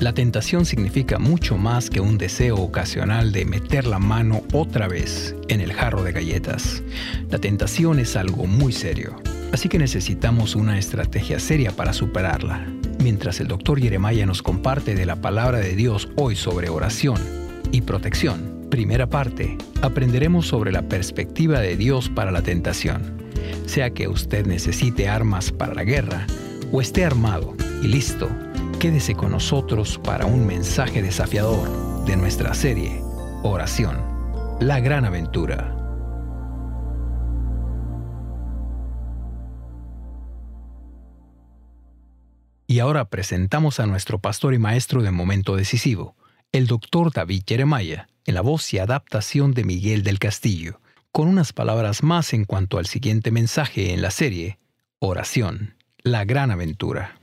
la tentación significa mucho más que un deseo ocasional de meter la mano otra vez en el jarro de galletas. La tentación es algo muy serio, así que necesitamos una estrategia seria para superarla. Mientras el doctor Jeremiah nos comparte de la palabra de Dios hoy sobre oración y protección, primera parte, aprenderemos sobre la perspectiva de Dios para la tentación. Sea que usted necesite armas para la guerra o esté armado y listo Quédese con nosotros para un mensaje desafiador de nuestra serie Oración, la gran aventura. Y ahora presentamos a nuestro pastor y maestro de momento decisivo, el doctor David Jeremiah, en la voz y adaptación de Miguel del Castillo, con unas palabras más en cuanto al siguiente mensaje en la serie Oración, la gran aventura.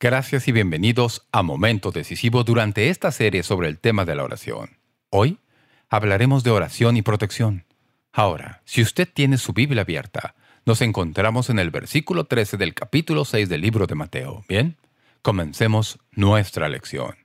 Gracias y bienvenidos a Momento Decisivo durante esta serie sobre el tema de la oración. Hoy hablaremos de oración y protección. Ahora, si usted tiene su Biblia abierta, nos encontramos en el versículo 13 del capítulo 6 del libro de Mateo. Bien, comencemos nuestra lección.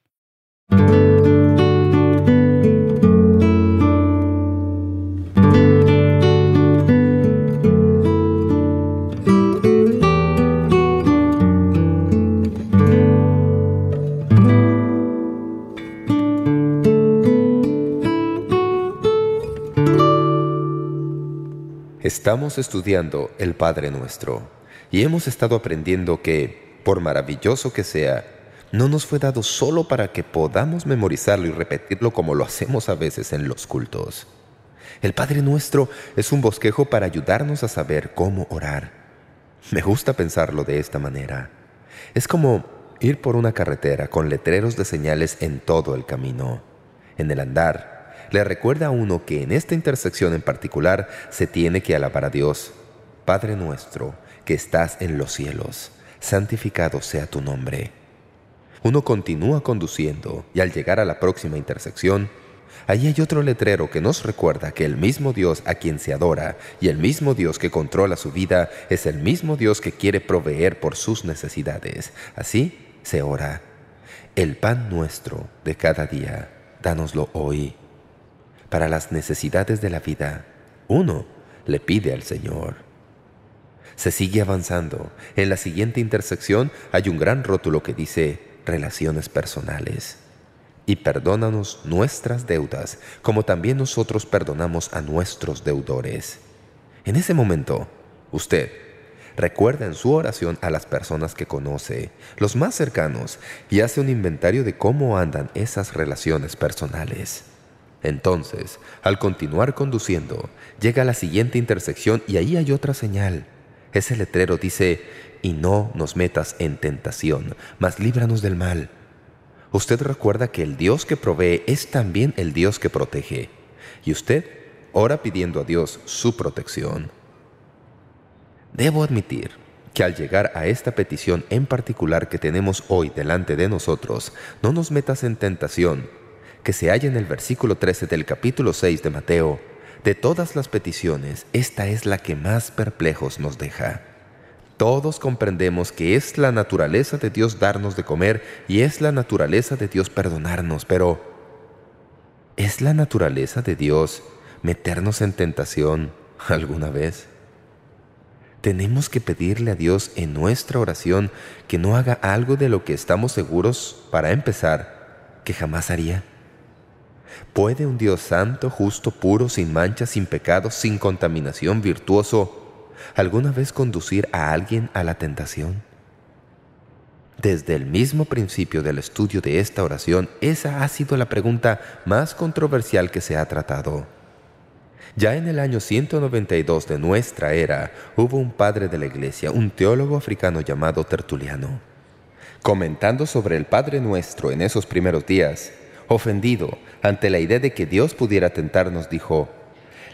Estamos estudiando el Padre Nuestro y hemos estado aprendiendo que, por maravilloso que sea, no nos fue dado solo para que podamos memorizarlo y repetirlo como lo hacemos a veces en los cultos. El Padre Nuestro es un bosquejo para ayudarnos a saber cómo orar. Me gusta pensarlo de esta manera. Es como ir por una carretera con letreros de señales en todo el camino. En el andar, le recuerda a uno que en esta intersección en particular se tiene que alabar a Dios. Padre nuestro, que estás en los cielos, santificado sea tu nombre. Uno continúa conduciendo y al llegar a la próxima intersección, allí hay otro letrero que nos recuerda que el mismo Dios a quien se adora y el mismo Dios que controla su vida es el mismo Dios que quiere proveer por sus necesidades. Así se ora. El pan nuestro de cada día, dánoslo hoy para las necesidades de la vida, uno le pide al Señor. Se sigue avanzando. En la siguiente intersección hay un gran rótulo que dice relaciones personales. Y perdónanos nuestras deudas, como también nosotros perdonamos a nuestros deudores. En ese momento, usted recuerda en su oración a las personas que conoce, los más cercanos, y hace un inventario de cómo andan esas relaciones personales. Entonces, al continuar conduciendo, llega a la siguiente intersección y ahí hay otra señal. Ese letrero dice, «Y no nos metas en tentación, mas líbranos del mal». Usted recuerda que el Dios que provee es también el Dios que protege. Y usted ora pidiendo a Dios su protección. Debo admitir que al llegar a esta petición en particular que tenemos hoy delante de nosotros, no nos metas en tentación, que se halla en el versículo 13 del capítulo 6 de Mateo, de todas las peticiones, esta es la que más perplejos nos deja. Todos comprendemos que es la naturaleza de Dios darnos de comer y es la naturaleza de Dios perdonarnos, pero ¿es la naturaleza de Dios meternos en tentación alguna vez? Tenemos que pedirle a Dios en nuestra oración que no haga algo de lo que estamos seguros, para empezar, que jamás haría. ¿Puede un Dios santo, justo, puro, sin mancha, sin pecado, sin contaminación, virtuoso, alguna vez conducir a alguien a la tentación? Desde el mismo principio del estudio de esta oración, esa ha sido la pregunta más controversial que se ha tratado. Ya en el año 192 de nuestra era, hubo un padre de la Iglesia, un teólogo africano llamado Tertuliano. Comentando sobre el Padre Nuestro en esos primeros días, ofendido ante la idea de que Dios pudiera tentarnos, dijo,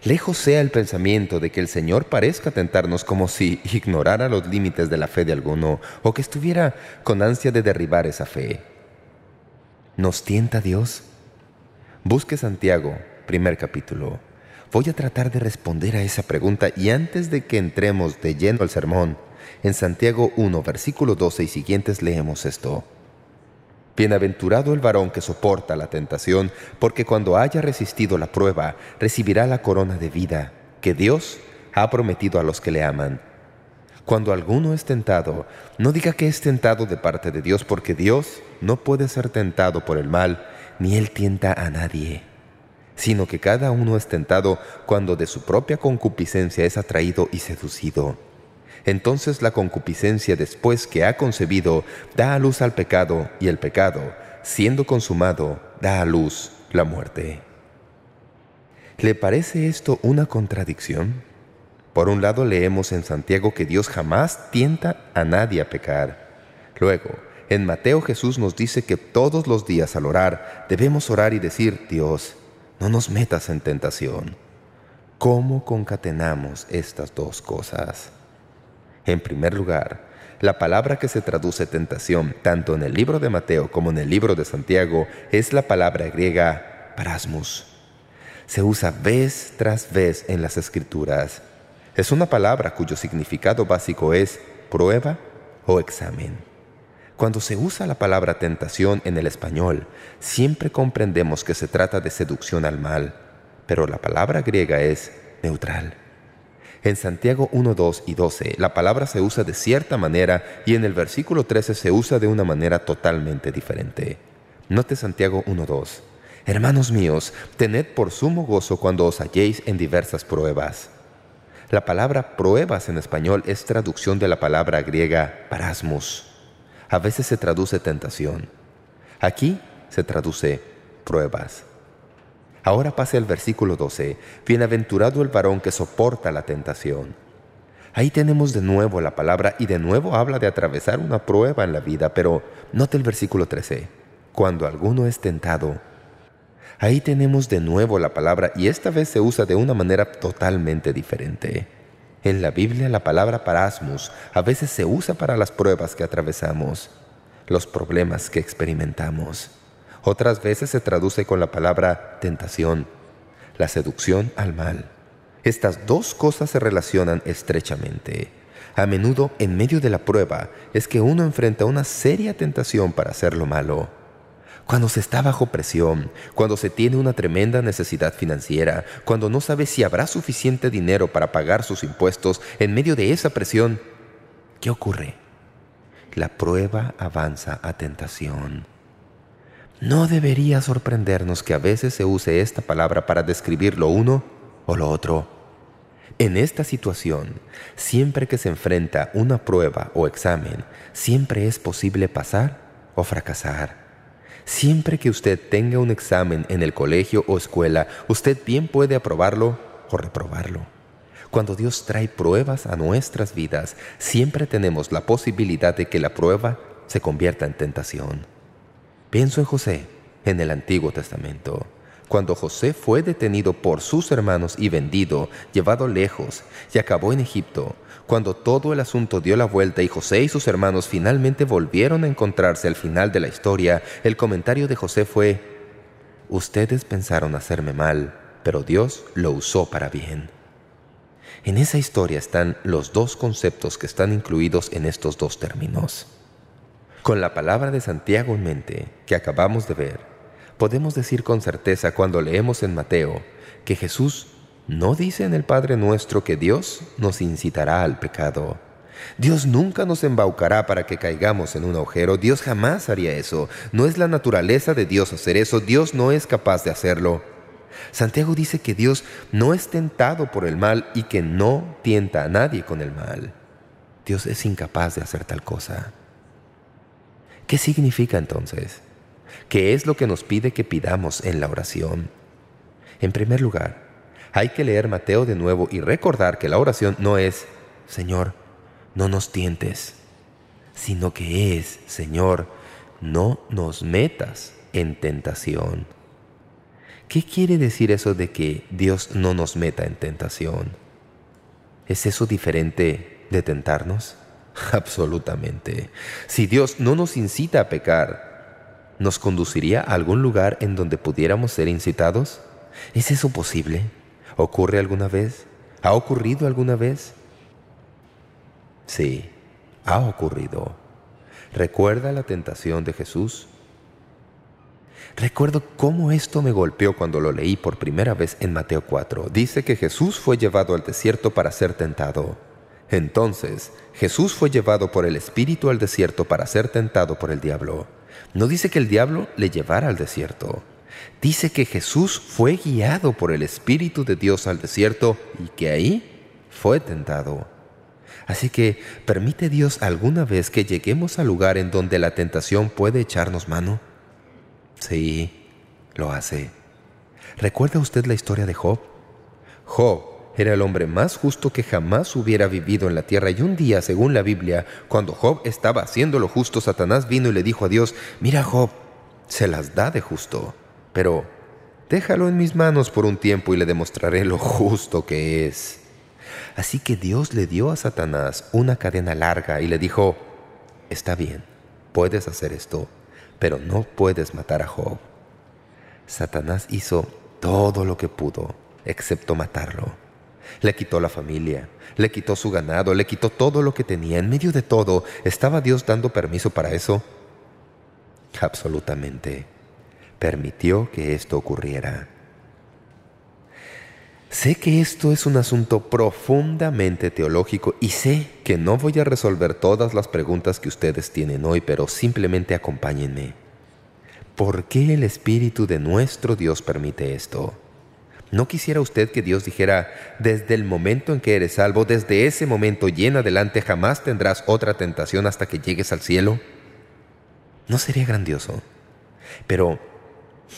Lejos sea el pensamiento de que el Señor parezca tentarnos como si ignorara los límites de la fe de alguno o que estuviera con ansia de derribar esa fe. ¿Nos tienta Dios? Busque Santiago, primer capítulo. Voy a tratar de responder a esa pregunta y antes de que entremos de lleno al sermón, en Santiago 1, versículo 12 y siguientes leemos esto. Bienaventurado el varón que soporta la tentación, porque cuando haya resistido la prueba, recibirá la corona de vida que Dios ha prometido a los que le aman. Cuando alguno es tentado, no diga que es tentado de parte de Dios, porque Dios no puede ser tentado por el mal, ni Él tienta a nadie, sino que cada uno es tentado cuando de su propia concupiscencia es atraído y seducido. Entonces la concupiscencia después que ha concebido da a luz al pecado y el pecado, siendo consumado, da a luz la muerte. ¿Le parece esto una contradicción? Por un lado leemos en Santiago que Dios jamás tienta a nadie a pecar. Luego, en Mateo Jesús nos dice que todos los días al orar debemos orar y decir, Dios, no nos metas en tentación. ¿Cómo concatenamos estas dos cosas? En primer lugar, la palabra que se traduce tentación tanto en el libro de Mateo como en el libro de Santiago es la palabra griega parasmus. Se usa vez tras vez en las Escrituras. Es una palabra cuyo significado básico es prueba o examen. Cuando se usa la palabra tentación en el español, siempre comprendemos que se trata de seducción al mal, pero la palabra griega es neutral. En Santiago 1, 2 y 12 la palabra se usa de cierta manera y en el versículo 13 se usa de una manera totalmente diferente. Note Santiago 1, 2. Hermanos míos, tened por sumo gozo cuando os halléis en diversas pruebas. La palabra pruebas en español es traducción de la palabra griega parasmus. A veces se traduce tentación. Aquí se traduce pruebas. Ahora pase al versículo 12. Bienaventurado el varón que soporta la tentación. Ahí tenemos de nuevo la palabra y de nuevo habla de atravesar una prueba en la vida, pero note el versículo 13. Cuando alguno es tentado. Ahí tenemos de nuevo la palabra y esta vez se usa de una manera totalmente diferente. En la Biblia la palabra parasmus a veces se usa para las pruebas que atravesamos, los problemas que experimentamos. Otras veces se traduce con la palabra tentación, la seducción al mal. Estas dos cosas se relacionan estrechamente. A menudo, en medio de la prueba, es que uno enfrenta una seria tentación para hacer lo malo. Cuando se está bajo presión, cuando se tiene una tremenda necesidad financiera, cuando no sabe si habrá suficiente dinero para pagar sus impuestos, en medio de esa presión, ¿qué ocurre? La prueba avanza a tentación. No debería sorprendernos que a veces se use esta palabra para describir lo uno o lo otro. En esta situación, siempre que se enfrenta una prueba o examen, siempre es posible pasar o fracasar. Siempre que usted tenga un examen en el colegio o escuela, usted bien puede aprobarlo o reprobarlo. Cuando Dios trae pruebas a nuestras vidas, siempre tenemos la posibilidad de que la prueba se convierta en tentación. Pienso en José, en el Antiguo Testamento. Cuando José fue detenido por sus hermanos y vendido, llevado lejos, y acabó en Egipto, cuando todo el asunto dio la vuelta y José y sus hermanos finalmente volvieron a encontrarse al final de la historia, el comentario de José fue, «Ustedes pensaron hacerme mal, pero Dios lo usó para bien». En esa historia están los dos conceptos que están incluidos en estos dos términos. Con la palabra de Santiago en mente, que acabamos de ver, podemos decir con certeza cuando leemos en Mateo que Jesús no dice en el Padre Nuestro que Dios nos incitará al pecado. Dios nunca nos embaucará para que caigamos en un agujero. Dios jamás haría eso. No es la naturaleza de Dios hacer eso. Dios no es capaz de hacerlo. Santiago dice que Dios no es tentado por el mal y que no tienta a nadie con el mal. Dios es incapaz de hacer tal cosa. ¿Qué significa entonces? ¿Qué es lo que nos pide que pidamos en la oración? En primer lugar, hay que leer Mateo de nuevo y recordar que la oración no es «Señor, no nos tientes», sino que es «Señor, no nos metas en tentación». ¿Qué quiere decir eso de que Dios no nos meta en tentación? ¿Es eso diferente de tentarnos? Absolutamente. Si Dios no nos incita a pecar, ¿nos conduciría a algún lugar en donde pudiéramos ser incitados? ¿Es eso posible? ¿Ocurre alguna vez? ¿Ha ocurrido alguna vez? Sí, ha ocurrido. ¿Recuerda la tentación de Jesús? Recuerdo cómo esto me golpeó cuando lo leí por primera vez en Mateo 4. Dice que Jesús fue llevado al desierto para ser tentado. Entonces, Jesús fue llevado por el Espíritu al desierto para ser tentado por el diablo. No dice que el diablo le llevara al desierto. Dice que Jesús fue guiado por el Espíritu de Dios al desierto y que ahí fue tentado. Así que, ¿permite Dios alguna vez que lleguemos al lugar en donde la tentación puede echarnos mano? Sí, lo hace. ¿Recuerda usted la historia de Job? Job era el hombre más justo que jamás hubiera vivido en la tierra y un día, según la Biblia, cuando Job estaba haciendo lo justo, Satanás vino y le dijo a Dios, «Mira Job, se las da de justo, pero déjalo en mis manos por un tiempo y le demostraré lo justo que es». Así que Dios le dio a Satanás una cadena larga y le dijo, «Está bien, puedes hacer esto, pero no puedes matar a Job. Satanás hizo todo lo que pudo, excepto matarlo. Le quitó la familia, le quitó su ganado, le quitó todo lo que tenía. En medio de todo, ¿estaba Dios dando permiso para eso? Absolutamente. Permitió que esto ocurriera. Sé que esto es un asunto profundamente teológico y sé que no voy a resolver todas las preguntas que ustedes tienen hoy, pero simplemente acompáñenme. ¿Por qué el Espíritu de nuestro Dios permite esto? ¿No quisiera usted que Dios dijera, desde el momento en que eres salvo, desde ese momento y en adelante jamás tendrás otra tentación hasta que llegues al cielo? ¿No sería grandioso? Pero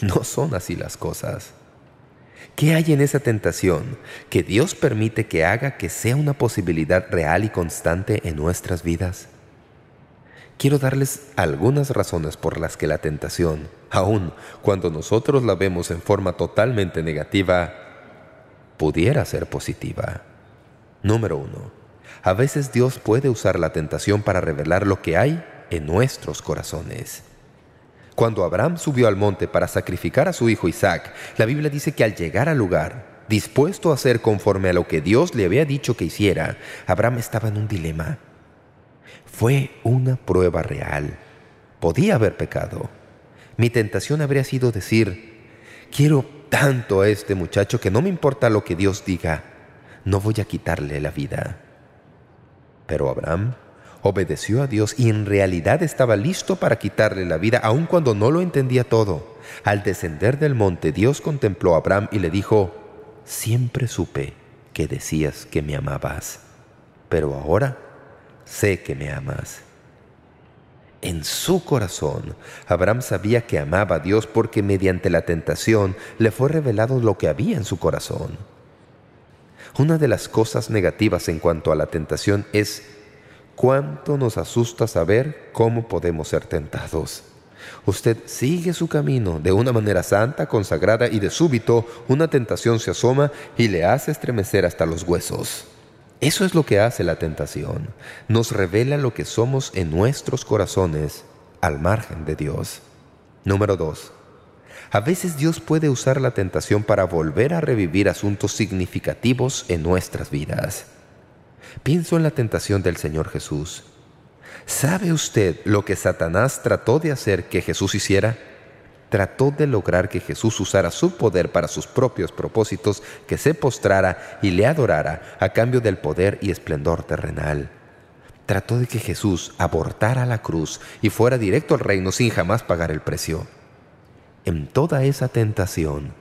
no son así las cosas. ¿Qué hay en esa tentación que Dios permite que haga que sea una posibilidad real y constante en nuestras vidas? Quiero darles algunas razones por las que la tentación, aun cuando nosotros la vemos en forma totalmente negativa, pudiera ser positiva. Número uno. A veces Dios puede usar la tentación para revelar lo que hay en nuestros corazones. Cuando Abraham subió al monte para sacrificar a su hijo Isaac, la Biblia dice que al llegar al lugar, dispuesto a hacer conforme a lo que Dios le había dicho que hiciera, Abraham estaba en un dilema. Fue una prueba real. Podía haber pecado. Mi tentación habría sido decir, quiero tanto a este muchacho que no me importa lo que Dios diga, no voy a quitarle la vida. Pero Abraham obedeció a Dios y en realidad estaba listo para quitarle la vida, aun cuando no lo entendía todo. Al descender del monte, Dios contempló a Abraham y le dijo, «Siempre supe que decías que me amabas, pero ahora sé que me amas». En su corazón, Abraham sabía que amaba a Dios porque mediante la tentación le fue revelado lo que había en su corazón. Una de las cosas negativas en cuanto a la tentación es cuánto nos asusta saber cómo podemos ser tentados. Usted sigue su camino de una manera santa, consagrada, y de súbito una tentación se asoma y le hace estremecer hasta los huesos. Eso es lo que hace la tentación. Nos revela lo que somos en nuestros corazones al margen de Dios. Número 2. A veces Dios puede usar la tentación para volver a revivir asuntos significativos en nuestras vidas. Pienso en la tentación del Señor Jesús. ¿Sabe usted lo que Satanás trató de hacer que Jesús hiciera? Trató de lograr que Jesús usara su poder para sus propios propósitos, que se postrara y le adorara a cambio del poder y esplendor terrenal. Trató de que Jesús abortara la cruz y fuera directo al reino sin jamás pagar el precio. En toda esa tentación,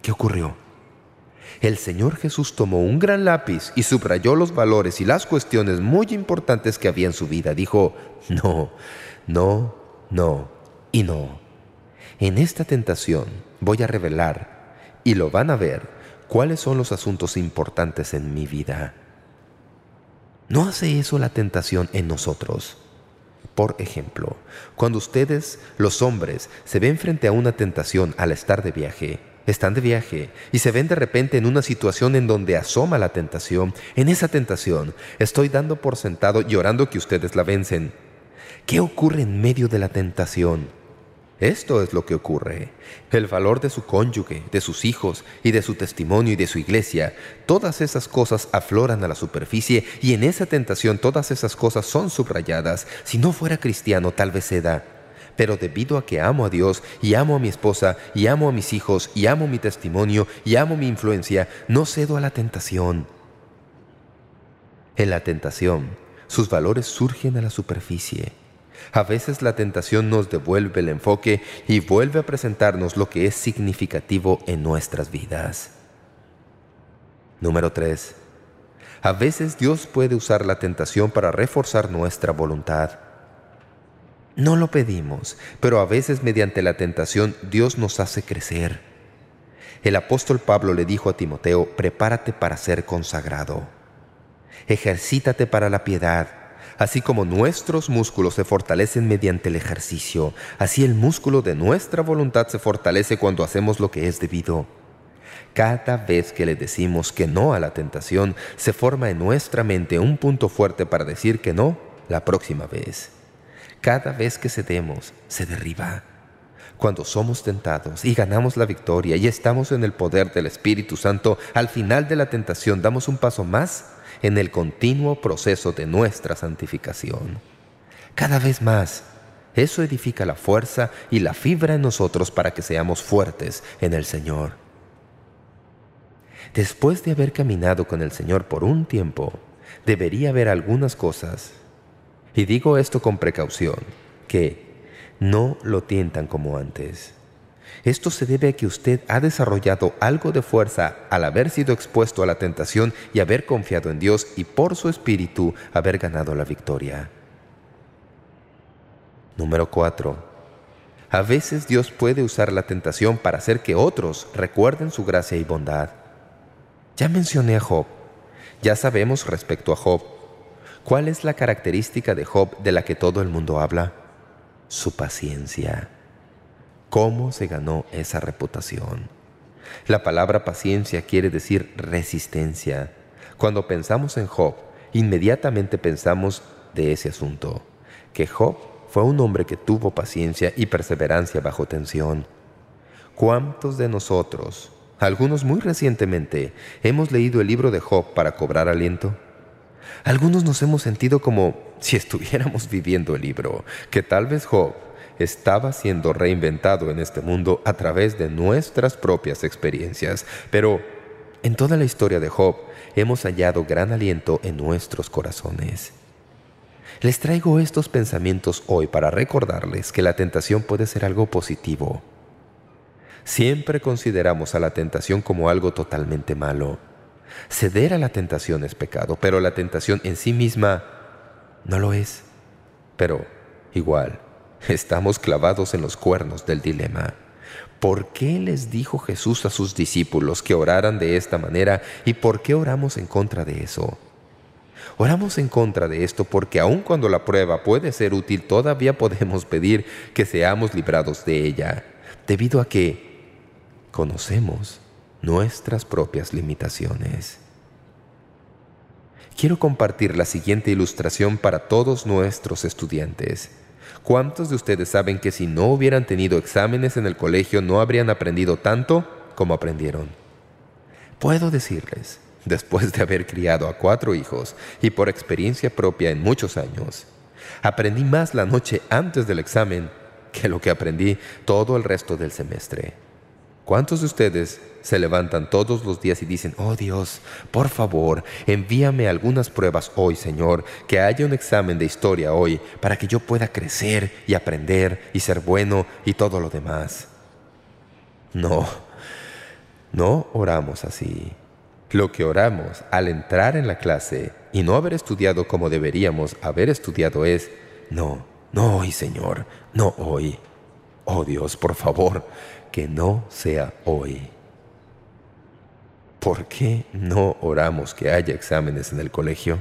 ¿qué ocurrió? el Señor Jesús tomó un gran lápiz y subrayó los valores y las cuestiones muy importantes que había en su vida. Dijo, no, no, no y no. En esta tentación voy a revelar, y lo van a ver, cuáles son los asuntos importantes en mi vida. ¿No hace eso la tentación en nosotros? Por ejemplo, cuando ustedes, los hombres, se ven frente a una tentación al estar de viaje, están de viaje y se ven de repente en una situación en donde asoma la tentación, en esa tentación estoy dando por sentado y que ustedes la vencen. ¿Qué ocurre en medio de la tentación? Esto es lo que ocurre. El valor de su cónyuge, de sus hijos y de su testimonio y de su iglesia, todas esas cosas afloran a la superficie y en esa tentación todas esas cosas son subrayadas. Si no fuera cristiano tal vez se da Pero debido a que amo a Dios y amo a mi esposa y amo a mis hijos y amo mi testimonio y amo mi influencia, no cedo a la tentación. En la tentación, sus valores surgen a la superficie. A veces la tentación nos devuelve el enfoque y vuelve a presentarnos lo que es significativo en nuestras vidas. Número 3. A veces Dios puede usar la tentación para reforzar nuestra voluntad. No lo pedimos, pero a veces mediante la tentación Dios nos hace crecer. El apóstol Pablo le dijo a Timoteo, prepárate para ser consagrado. Ejercítate para la piedad. Así como nuestros músculos se fortalecen mediante el ejercicio, así el músculo de nuestra voluntad se fortalece cuando hacemos lo que es debido. Cada vez que le decimos que no a la tentación, se forma en nuestra mente un punto fuerte para decir que no la próxima vez. Cada vez que cedemos, se derriba. Cuando somos tentados y ganamos la victoria y estamos en el poder del Espíritu Santo, al final de la tentación damos un paso más en el continuo proceso de nuestra santificación. Cada vez más, eso edifica la fuerza y la fibra en nosotros para que seamos fuertes en el Señor. Después de haber caminado con el Señor por un tiempo, debería haber algunas cosas, y digo esto con precaución, que no lo tientan como antes. Esto se debe a que usted ha desarrollado algo de fuerza al haber sido expuesto a la tentación y haber confiado en Dios y por su Espíritu haber ganado la victoria. Número 4. A veces Dios puede usar la tentación para hacer que otros recuerden su gracia y bondad. Ya mencioné a Job. Ya sabemos respecto a Job. ¿Cuál es la característica de Job de la que todo el mundo habla? Su paciencia. ¿Cómo se ganó esa reputación? La palabra paciencia quiere decir resistencia. Cuando pensamos en Job, inmediatamente pensamos de ese asunto, que Job fue un hombre que tuvo paciencia y perseverancia bajo tensión. ¿Cuántos de nosotros algunos muy recientemente hemos leído el libro de Job para cobrar aliento. Algunos nos hemos sentido como si estuviéramos viviendo el libro, que tal vez Job estaba siendo reinventado en este mundo a través de nuestras propias experiencias. Pero en toda la historia de Job hemos hallado gran aliento en nuestros corazones. Les traigo estos pensamientos hoy para recordarles que la tentación puede ser algo positivo. Siempre consideramos a la tentación como algo totalmente malo. Ceder a la tentación es pecado, pero la tentación en sí misma no lo es. Pero, igual, estamos clavados en los cuernos del dilema. ¿Por qué les dijo Jesús a sus discípulos que oraran de esta manera y por qué oramos en contra de eso? Oramos en contra de esto porque aun cuando la prueba puede ser útil, todavía podemos pedir que seamos librados de ella, debido a que conocemos nuestras propias limitaciones. Quiero compartir la siguiente ilustración para todos nuestros estudiantes. ¿Cuántos de ustedes saben que si no hubieran tenido exámenes en el colegio no habrían aprendido tanto como aprendieron? Puedo decirles, después de haber criado a cuatro hijos y por experiencia propia en muchos años, aprendí más la noche antes del examen que lo que aprendí todo el resto del semestre. ¿Cuántos de ustedes se levantan todos los días y dicen, «Oh Dios, por favor, envíame algunas pruebas hoy, Señor, que haya un examen de historia hoy para que yo pueda crecer y aprender y ser bueno y todo lo demás»? No, no oramos así. Lo que oramos al entrar en la clase y no haber estudiado como deberíamos haber estudiado es, «No, no hoy, Señor, no hoy. Oh Dios, por favor, que no sea hoy. ¿Por qué no oramos que haya exámenes en el colegio?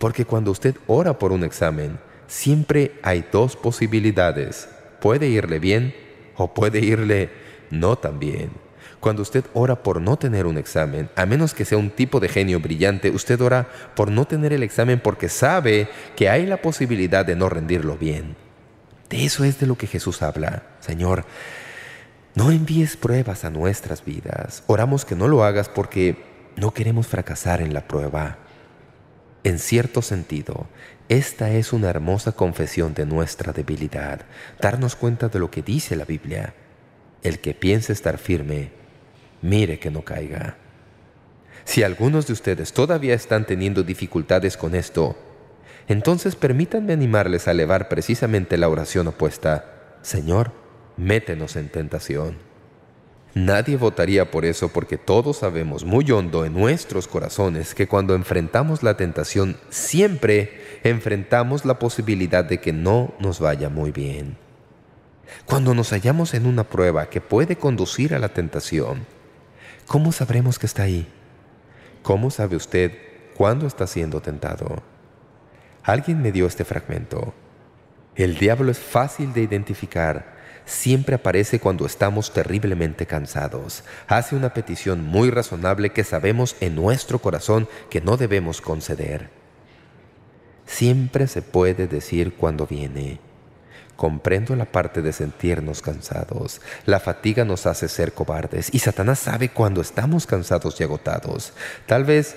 Porque cuando usted ora por un examen, siempre hay dos posibilidades. Puede irle bien o puede irle no tan bien. Cuando usted ora por no tener un examen, a menos que sea un tipo de genio brillante, usted ora por no tener el examen porque sabe que hay la posibilidad de no rendirlo bien. De eso es de lo que Jesús habla. Señor, no envíes pruebas a nuestras vidas. Oramos que no lo hagas porque no queremos fracasar en la prueba. en cierto sentido, esta es una hermosa confesión de nuestra debilidad, darnos cuenta de lo que dice la Biblia. El que piense estar firme, mire que no caiga. Si algunos de ustedes todavía están teniendo dificultades con esto, entonces permítanme animarles a elevar precisamente la oración opuesta. Señor, métenos en tentación. Nadie votaría por eso porque todos sabemos muy hondo en nuestros corazones que cuando enfrentamos la tentación siempre enfrentamos la posibilidad de que no nos vaya muy bien. Cuando nos hallamos en una prueba que puede conducir a la tentación, ¿cómo sabremos que está ahí? ¿Cómo sabe usted cuándo está siendo tentado? Alguien me dio este fragmento. El diablo es fácil de identificar siempre aparece cuando estamos terriblemente cansados. Hace una petición muy razonable que sabemos en nuestro corazón que no debemos conceder. Siempre se puede decir cuando viene. Comprendo la parte de sentirnos cansados. La fatiga nos hace ser cobardes y Satanás sabe cuando estamos cansados y agotados. Tal vez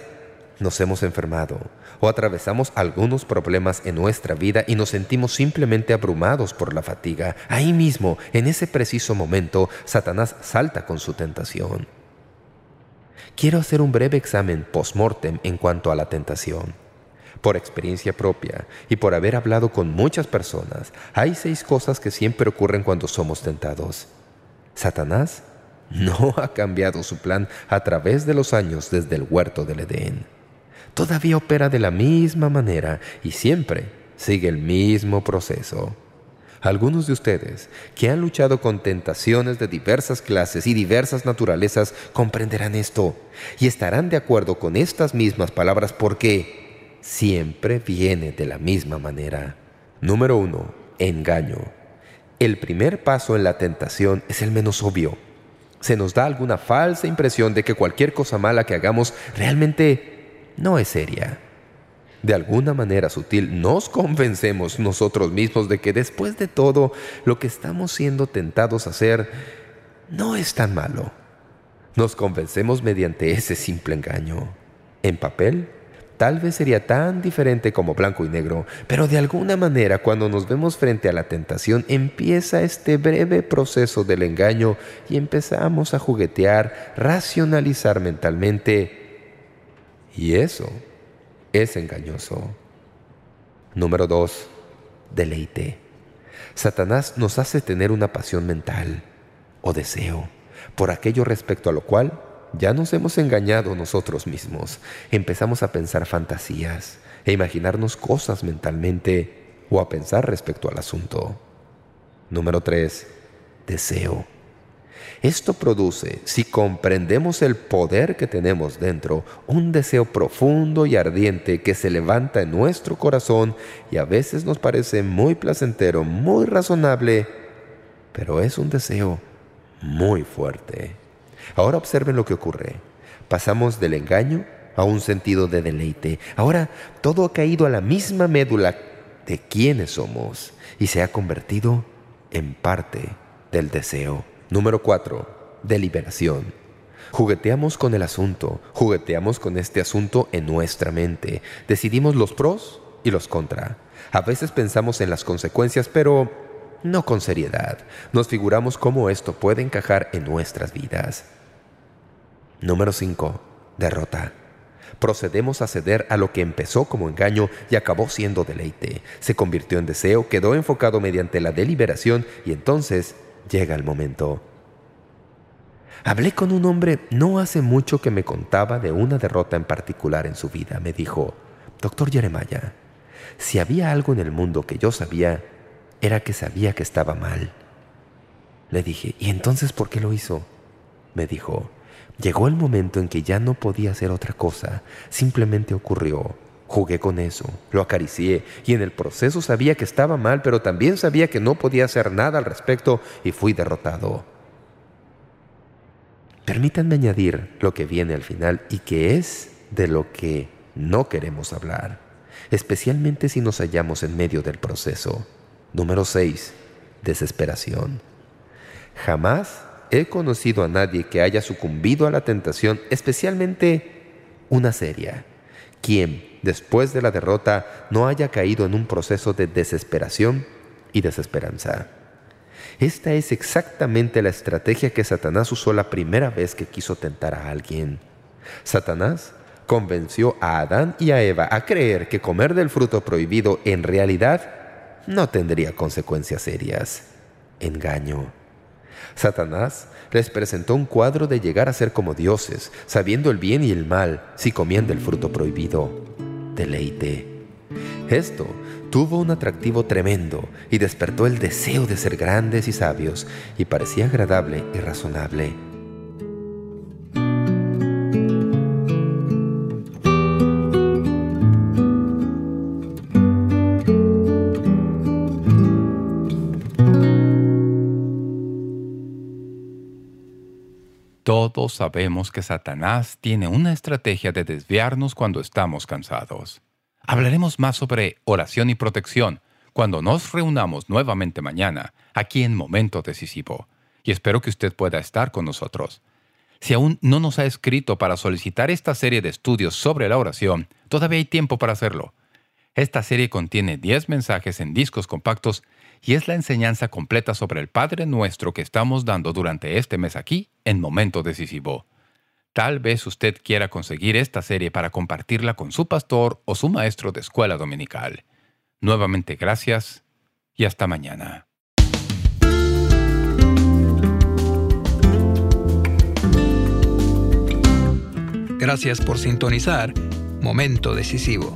nos hemos enfermado o atravesamos algunos problemas en nuestra vida y nos sentimos simplemente abrumados por la fatiga. Ahí mismo, en ese preciso momento, Satanás salta con su tentación. Quiero hacer un breve examen post-mortem en cuanto a la tentación. Por experiencia propia y por haber hablado con muchas personas, hay seis cosas que siempre ocurren cuando somos tentados. Satanás no ha cambiado su plan a través de los años desde el huerto del Edén todavía opera de la misma manera y siempre sigue el mismo proceso. Algunos de ustedes que han luchado con tentaciones de diversas clases y diversas naturalezas comprenderán esto y estarán de acuerdo con estas mismas palabras porque siempre viene de la misma manera. Número uno, engaño. El primer paso en la tentación es el menos obvio. Se nos da alguna falsa impresión de que cualquier cosa mala que hagamos realmente no es seria. De alguna manera sutil nos convencemos nosotros mismos de que después de todo lo que estamos siendo tentados a hacer no es tan malo. Nos convencemos mediante ese simple engaño. En papel, tal vez sería tan diferente como blanco y negro, pero de alguna manera cuando nos vemos frente a la tentación empieza este breve proceso del engaño y empezamos a juguetear, racionalizar mentalmente y eso es engañoso. Número 2. Deleite. Satanás nos hace tener una pasión mental o deseo por aquello respecto a lo cual ya nos hemos engañado nosotros mismos. Empezamos a pensar fantasías, e imaginarnos cosas mentalmente o a pensar respecto al asunto. Número 3. Deseo. Esto produce, si comprendemos el poder que tenemos dentro, un deseo profundo y ardiente que se levanta en nuestro corazón y a veces nos parece muy placentero, muy razonable, pero es un deseo muy fuerte. Ahora observen lo que ocurre. Pasamos del engaño a un sentido de deleite. Ahora todo ha caído a la misma médula de quiénes somos y se ha convertido en parte del deseo. Número 4. Deliberación. Jugueteamos con el asunto, jugueteamos con este asunto en nuestra mente. Decidimos los pros y los contra. A veces pensamos en las consecuencias, pero no con seriedad. Nos figuramos cómo esto puede encajar en nuestras vidas. Número 5. Derrota. Procedemos a ceder a lo que empezó como engaño y acabó siendo deleite. Se convirtió en deseo, quedó enfocado mediante la deliberación y entonces llega el momento. Hablé con un hombre no hace mucho que me contaba de una derrota en particular en su vida. Me dijo, «Doctor Jeremiah, si había algo en el mundo que yo sabía, era que sabía que estaba mal». Le dije, «¿Y entonces por qué lo hizo?» Me dijo, «Llegó el momento en que ya no podía hacer otra cosa. Simplemente ocurrió. Jugué con eso, lo acaricié y en el proceso sabía que estaba mal, pero también sabía que no podía hacer nada al respecto y fui derrotado. Permítanme añadir lo que viene al final y que es de lo que no queremos hablar, especialmente si nos hallamos en medio del proceso. Número 6. Desesperación. Jamás he conocido a nadie que haya sucumbido a la tentación, especialmente una seria quien, después de la derrota, no haya caído en un proceso de desesperación y desesperanza. Esta es exactamente la estrategia que Satanás usó la primera vez que quiso tentar a alguien. Satanás convenció a Adán y a Eva a creer que comer del fruto prohibido en realidad no tendría consecuencias serias. Engaño. Satanás les presentó un cuadro de llegar a ser como dioses, sabiendo el bien y el mal si comían del fruto prohibido. Deleite. Esto tuvo un atractivo tremendo y despertó el deseo de ser grandes y sabios, y parecía agradable y razonable. Todos sabemos que Satanás tiene una estrategia de desviarnos cuando estamos cansados. Hablaremos más sobre oración y protección cuando nos reunamos nuevamente mañana, aquí en Momento Decisivo, y espero que usted pueda estar con nosotros. Si aún no nos ha escrito para solicitar esta serie de estudios sobre la oración, todavía hay tiempo para hacerlo. Esta serie contiene 10 mensajes en discos compactos y es la enseñanza completa sobre el Padre Nuestro que estamos dando durante este mes aquí en Momento Decisivo. Tal vez usted quiera conseguir esta serie para compartirla con su pastor o su maestro de escuela dominical. Nuevamente gracias y hasta mañana. Gracias por sintonizar Momento Decisivo.